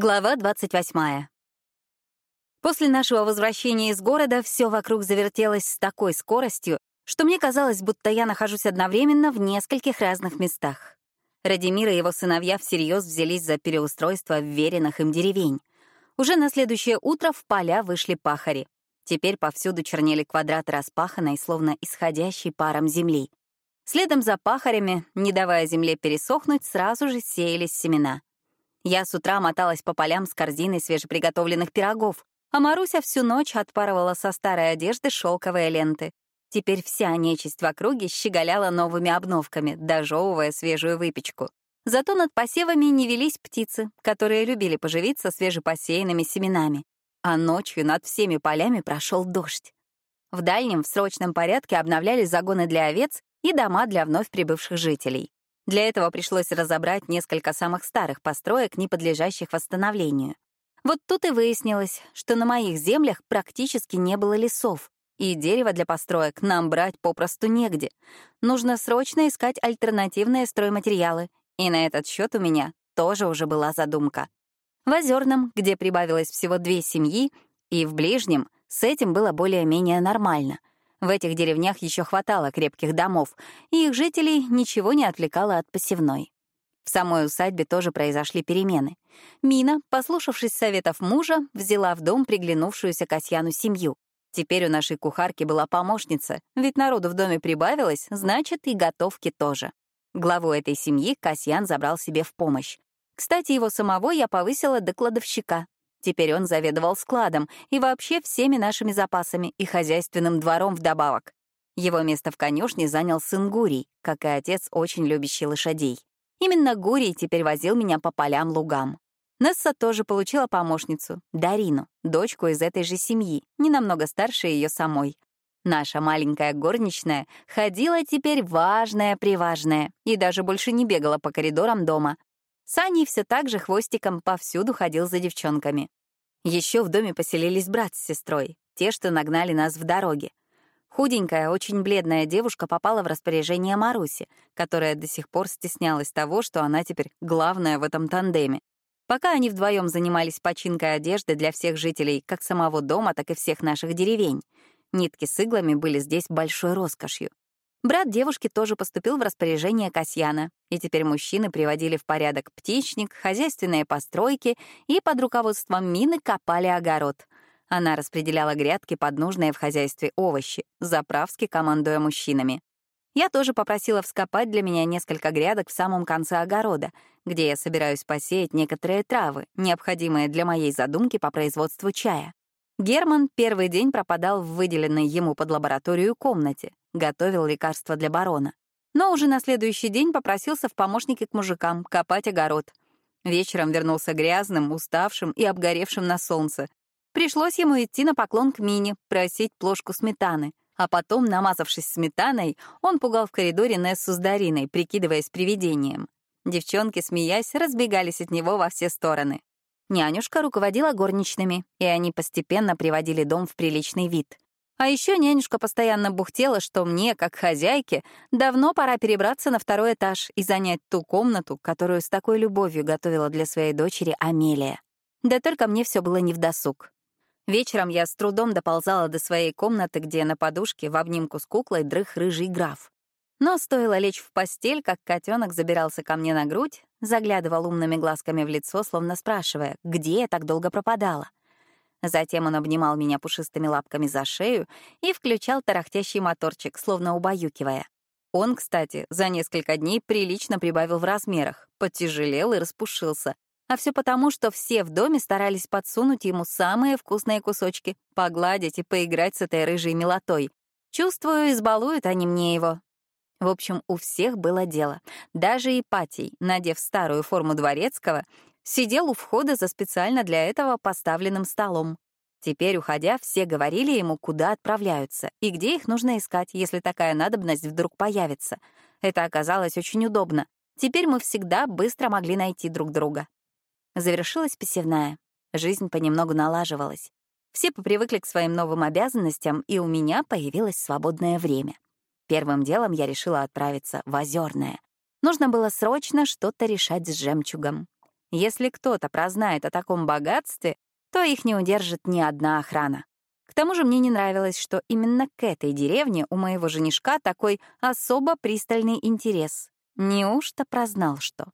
Глава 28. После нашего возвращения из города все вокруг завертелось с такой скоростью, что мне казалось, будто я нахожусь одновременно в нескольких разных местах. Радимир и его сыновья всерьез взялись за переустройство вверенных им деревень. Уже на следующее утро в поля вышли пахари. Теперь повсюду чернели квадраты распаханной, словно исходящей паром земли. Следом за пахарями, не давая земле пересохнуть, сразу же сеялись семена. Я с утра моталась по полям с корзиной свежеприготовленных пирогов, а Маруся всю ночь отпарывала со старой одежды шелковые ленты. Теперь вся нечисть в округе щеголяла новыми обновками, дожевывая свежую выпечку. Зато над посевами не велись птицы, которые любили поживиться свежепосеянными семенами. А ночью над всеми полями прошел дождь. В дальнем в срочном порядке обновлялись загоны для овец и дома для вновь прибывших жителей. Для этого пришлось разобрать несколько самых старых построек, не подлежащих восстановлению. Вот тут и выяснилось, что на моих землях практически не было лесов, и дерево для построек нам брать попросту негде. Нужно срочно искать альтернативные стройматериалы, и на этот счет у меня тоже уже была задумка. В Озерном, где прибавилось всего две семьи, и в Ближнем с этим было более-менее нормально. В этих деревнях еще хватало крепких домов, и их жителей ничего не отвлекало от посевной. В самой усадьбе тоже произошли перемены. Мина, послушавшись советов мужа, взяла в дом приглянувшуюся Касьяну семью. Теперь у нашей кухарки была помощница, ведь народу в доме прибавилось, значит, и готовки тоже. Главу этой семьи Касьян забрал себе в помощь. Кстати, его самого я повысила до кладовщика. Теперь он заведовал складом и вообще всеми нашими запасами и хозяйственным двором вдобавок. Его место в конюшне занял сын Гурий, как и отец, очень любящий лошадей. Именно Гурий теперь возил меня по полям-лугам. Несса тоже получила помощницу, Дарину, дочку из этой же семьи, не намного старше ее самой. Наша маленькая горничная ходила теперь важная-приважная и даже больше не бегала по коридорам дома. Саней все так же хвостиком повсюду ходил за девчонками. Еще в доме поселились брат с сестрой, те, что нагнали нас в дороге. Худенькая, очень бледная девушка попала в распоряжение Маруси, которая до сих пор стеснялась того, что она теперь главная в этом тандеме. Пока они вдвоем занимались починкой одежды для всех жителей как самого дома, так и всех наших деревень. Нитки с иглами были здесь большой роскошью. Брат девушки тоже поступил в распоряжение Касьяна, и теперь мужчины приводили в порядок птичник, хозяйственные постройки и под руководством Мины копали огород — она распределяла грядки под нужные в хозяйстве овощи, заправски командуя мужчинами. Я тоже попросила вскопать для меня несколько грядок в самом конце огорода, где я собираюсь посеять некоторые травы, необходимые для моей задумки по производству чая. Герман первый день пропадал в выделенной ему под лабораторию комнате, готовил лекарства для барона. Но уже на следующий день попросился в помощники к мужикам копать огород. Вечером вернулся грязным, уставшим и обгоревшим на солнце, Пришлось ему идти на поклон к Мине, просить плошку сметаны. А потом, намазавшись сметаной, он пугал в коридоре Нессу с Дариной, прикидываясь привидением. Девчонки, смеясь, разбегались от него во все стороны. Нянюшка руководила горничными, и они постепенно приводили дом в приличный вид. А еще нянюшка постоянно бухтела, что мне, как хозяйке, давно пора перебраться на второй этаж и занять ту комнату, которую с такой любовью готовила для своей дочери Амелия. Да только мне все было невдосуг. Вечером я с трудом доползала до своей комнаты, где на подушке в обнимку с куклой дрых рыжий граф. Но стоило лечь в постель, как котенок забирался ко мне на грудь, заглядывал умными глазками в лицо, словно спрашивая, где я так долго пропадала. Затем он обнимал меня пушистыми лапками за шею и включал тарахтящий моторчик, словно убаюкивая. Он, кстати, за несколько дней прилично прибавил в размерах, потяжелел и распушился, а все потому, что все в доме старались подсунуть ему самые вкусные кусочки, погладить и поиграть с этой рыжей милотой. Чувствую, избалуют они мне его. В общем, у всех было дело. Даже Ипатий, надев старую форму дворецкого, сидел у входа за специально для этого поставленным столом. Теперь, уходя, все говорили ему, куда отправляются и где их нужно искать, если такая надобность вдруг появится. Это оказалось очень удобно. Теперь мы всегда быстро могли найти друг друга. Завершилась посевная. Жизнь понемногу налаживалась. Все попривыкли к своим новым обязанностям, и у меня появилось свободное время. Первым делом я решила отправиться в Озерное. Нужно было срочно что-то решать с жемчугом. Если кто-то прознает о таком богатстве, то их не удержит ни одна охрана. К тому же мне не нравилось, что именно к этой деревне у моего женишка такой особо пристальный интерес. Неужто прознал что?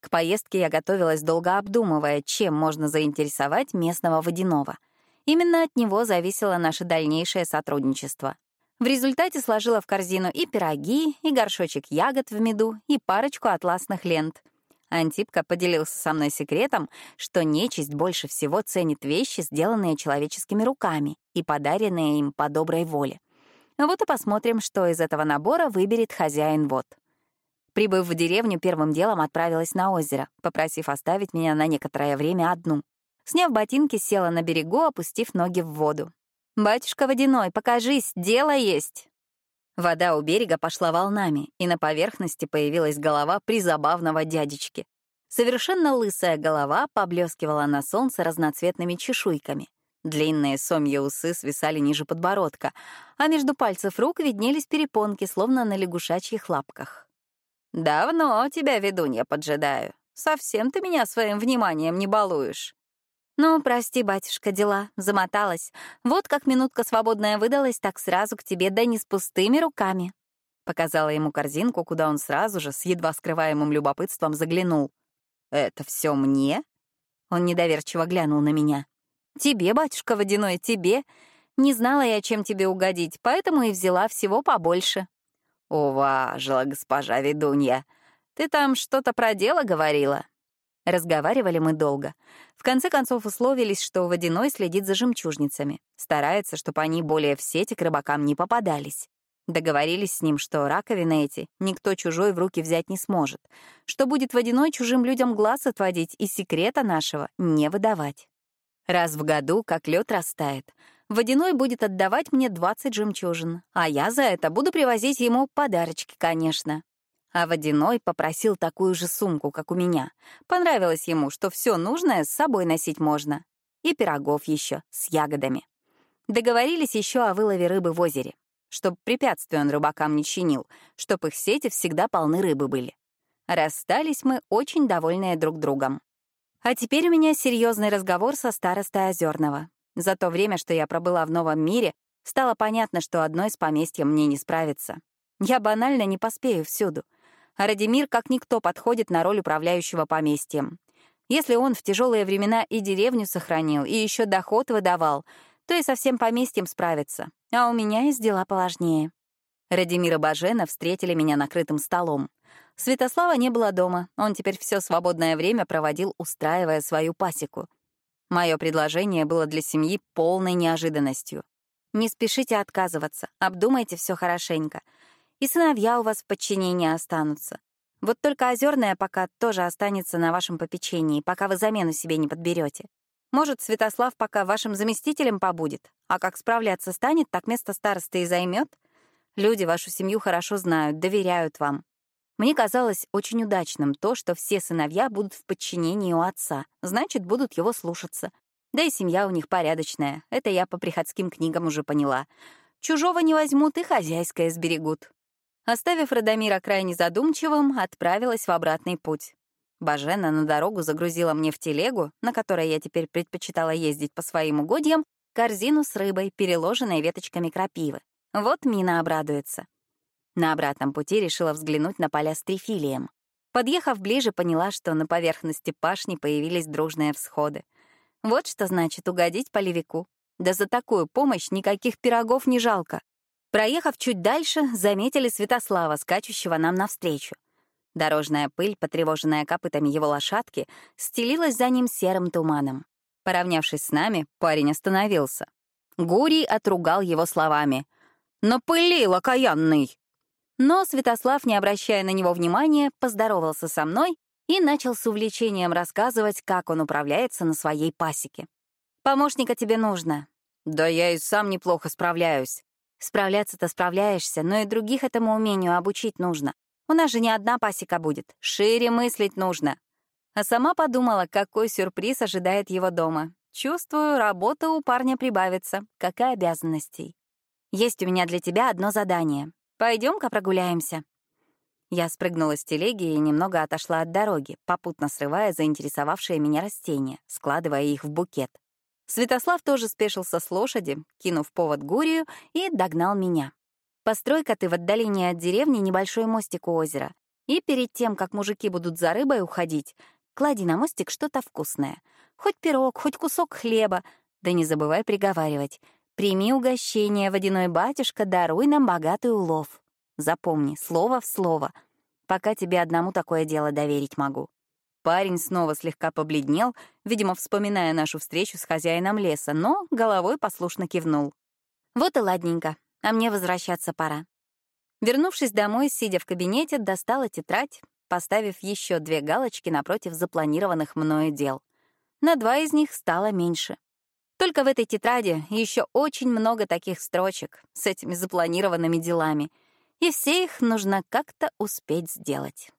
К поездке я готовилась, долго обдумывая, чем можно заинтересовать местного водяного. Именно от него зависело наше дальнейшее сотрудничество. В результате сложила в корзину и пироги, и горшочек ягод в меду, и парочку атласных лент. Антипка поделился со мной секретом, что нечисть больше всего ценит вещи, сделанные человеческими руками и подаренные им по доброй воле. Вот и посмотрим, что из этого набора выберет хозяин вод. Прибыв в деревню, первым делом отправилась на озеро, попросив оставить меня на некоторое время одну. Сняв ботинки, села на берегу, опустив ноги в воду. «Батюшка Водяной, покажись, дело есть!» Вода у берега пошла волнами, и на поверхности появилась голова призабавного дядечки. Совершенно лысая голова поблескивала на солнце разноцветными чешуйками. Длинные сомья усы свисали ниже подбородка, а между пальцев рук виднелись перепонки, словно на лягушачьих лапках. «Давно тебя, ведунья, поджидаю. Совсем ты меня своим вниманием не балуешь». «Ну, прости, батюшка, дела, замоталась. Вот как минутка свободная выдалась, так сразу к тебе, да не с пустыми руками». Показала ему корзинку, куда он сразу же с едва скрываемым любопытством заглянул. «Это все мне?» Он недоверчиво глянул на меня. «Тебе, батюшка водяной, тебе. Не знала я, чем тебе угодить, поэтому и взяла всего побольше». «Уважила госпожа ведунья. Ты там что-то про дело говорила?» Разговаривали мы долго. В конце концов условились, что Водяной следит за жемчужницами, старается, чтобы они более в сети к рыбакам не попадались. Договорились с ним, что раковины эти никто чужой в руки взять не сможет, что будет Водяной чужим людям глаз отводить и секрета нашего не выдавать. Раз в году, как лед растает, Водяной будет отдавать мне 20 жемчужин, а я за это буду привозить ему подарочки, конечно. А Водяной попросил такую же сумку, как у меня. Понравилось ему, что все нужное с собой носить можно. И пирогов еще с ягодами. Договорились еще о вылове рыбы в озере, чтоб препятствий он рыбакам не чинил, чтоб их сети всегда полны рыбы были. Расстались мы очень довольные друг другом. А теперь у меня серьезный разговор со старостой Озерного. За то время, что я пробыла в новом мире, стало понятно, что одной с поместьем мне не справиться. Я банально не поспею всюду — а Радимир как никто подходит на роль управляющего поместьем. Если он в тяжелые времена и деревню сохранил, и еще доход выдавал, то и со всем поместьем справится. А у меня есть дела поважнее. Радимир и Бажена встретили меня накрытым столом. Святослава не было дома, он теперь все свободное время проводил, устраивая свою пасеку. Мое предложение было для семьи полной неожиданностью. Не спешите отказываться, обдумайте все хорошенько — и сыновья у вас в подчинении останутся. Вот только озерная пока тоже останется на вашем попечении, пока вы замену себе не подберете. Может, Святослав пока вашим заместителем побудет, а как справляться станет, так место старосты и займет. Люди вашу семью хорошо знают, доверяют вам. Мне казалось очень удачным то, что все сыновья будут в подчинении у отца, значит, будут его слушаться. Да и семья у них порядочная, это я по приходским книгам уже поняла. Чужого не возьмут и хозяйское сберегут. Оставив Радомира крайне задумчивым, отправилась в обратный путь. Бажена на дорогу загрузила мне в телегу, на которой я теперь предпочитала ездить по своим угодьям, корзину с рыбой, переложенной веточками крапивы. Вот Мина обрадуется. На обратном пути решила взглянуть на поля с трифилием. Подъехав ближе, поняла, что на поверхности пашни появились дружные всходы. Вот что значит угодить полевику. Да за такую помощь никаких пирогов не жалко. Проехав чуть дальше, заметили Святослава, скачущего нам навстречу. Дорожная пыль, потревоженная копытами его лошадки, стелилась за ним серым туманом. Поравнявшись с нами, парень остановился. Гурий отругал его словами. «Напылил, окаянный!» Но Святослав, не обращая на него внимания, поздоровался со мной и начал с увлечением рассказывать, как он управляется на своей пасеке. «Помощника тебе нужно». «Да я и сам неплохо справляюсь», Справляться-то справляешься, но и других этому умению обучить нужно. У нас же не одна пасека будет, шире мыслить нужно. А сама подумала, какой сюрприз ожидает его дома. Чувствую, работа у парня прибавится, как и обязанностей. Есть у меня для тебя одно задание. Пойдем-ка прогуляемся. Я спрыгнула с телеги и немного отошла от дороги, попутно срывая заинтересовавшие меня растения, складывая их в букет. Святослав тоже спешился с лошади, кинув повод Гурию, и догнал меня. Построй-ка ты в отдалении от деревни небольшой мостик у озера. И перед тем, как мужики будут за рыбой уходить, клади на мостик что-то вкусное. Хоть пирог, хоть кусок хлеба. Да не забывай приговаривать. Прими угощение, водяной батюшка, даруй нам богатый улов. Запомни, слово в слово. Пока тебе одному такое дело доверить могу. Парень снова слегка побледнел, видимо, вспоминая нашу встречу с хозяином леса, но головой послушно кивнул. Вот и ладненько, а мне возвращаться пора. Вернувшись домой, сидя в кабинете, достала тетрадь, поставив еще две галочки напротив запланированных мною дел. На два из них стало меньше. Только в этой тетради еще очень много таких строчек с этими запланированными делами, и все их нужно как-то успеть сделать.